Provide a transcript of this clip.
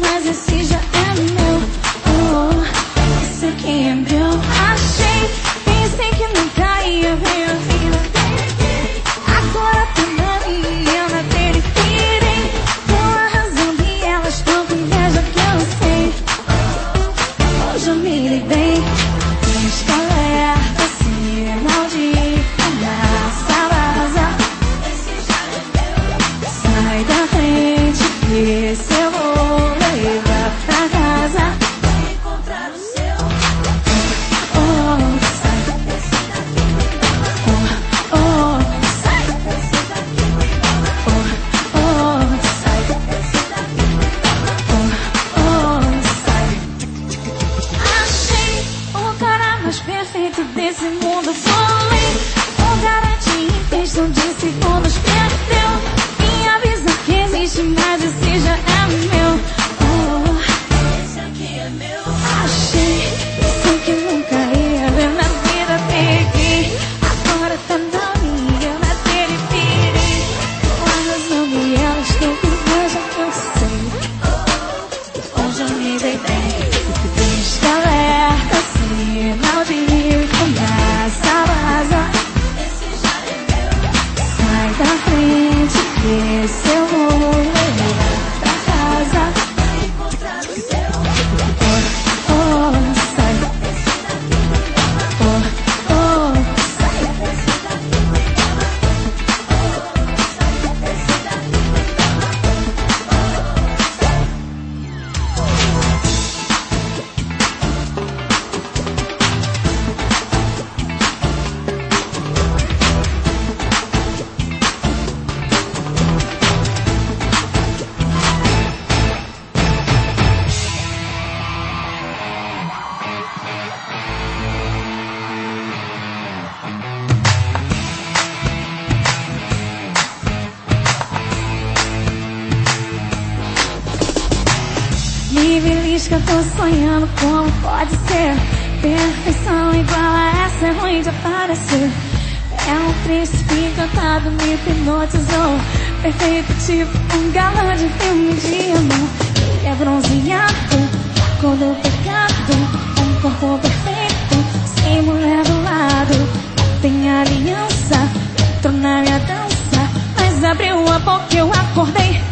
mas esse já perfeito desse mundo falei. Vou garantir em questão de segundos sinal de Belisca, eu tô sonhando como pode ser. Perfeição igual a essa é ruim de aparecer. É um príncipe encantado, me hipnotizou. Perfeito tipo um galã de filme de amor. É bronzeado, cor do pecado. Um corpo perfeito, sem mulher do lado. Tem aliança, entrou na minha dança. Mas abriu a boca eu acordei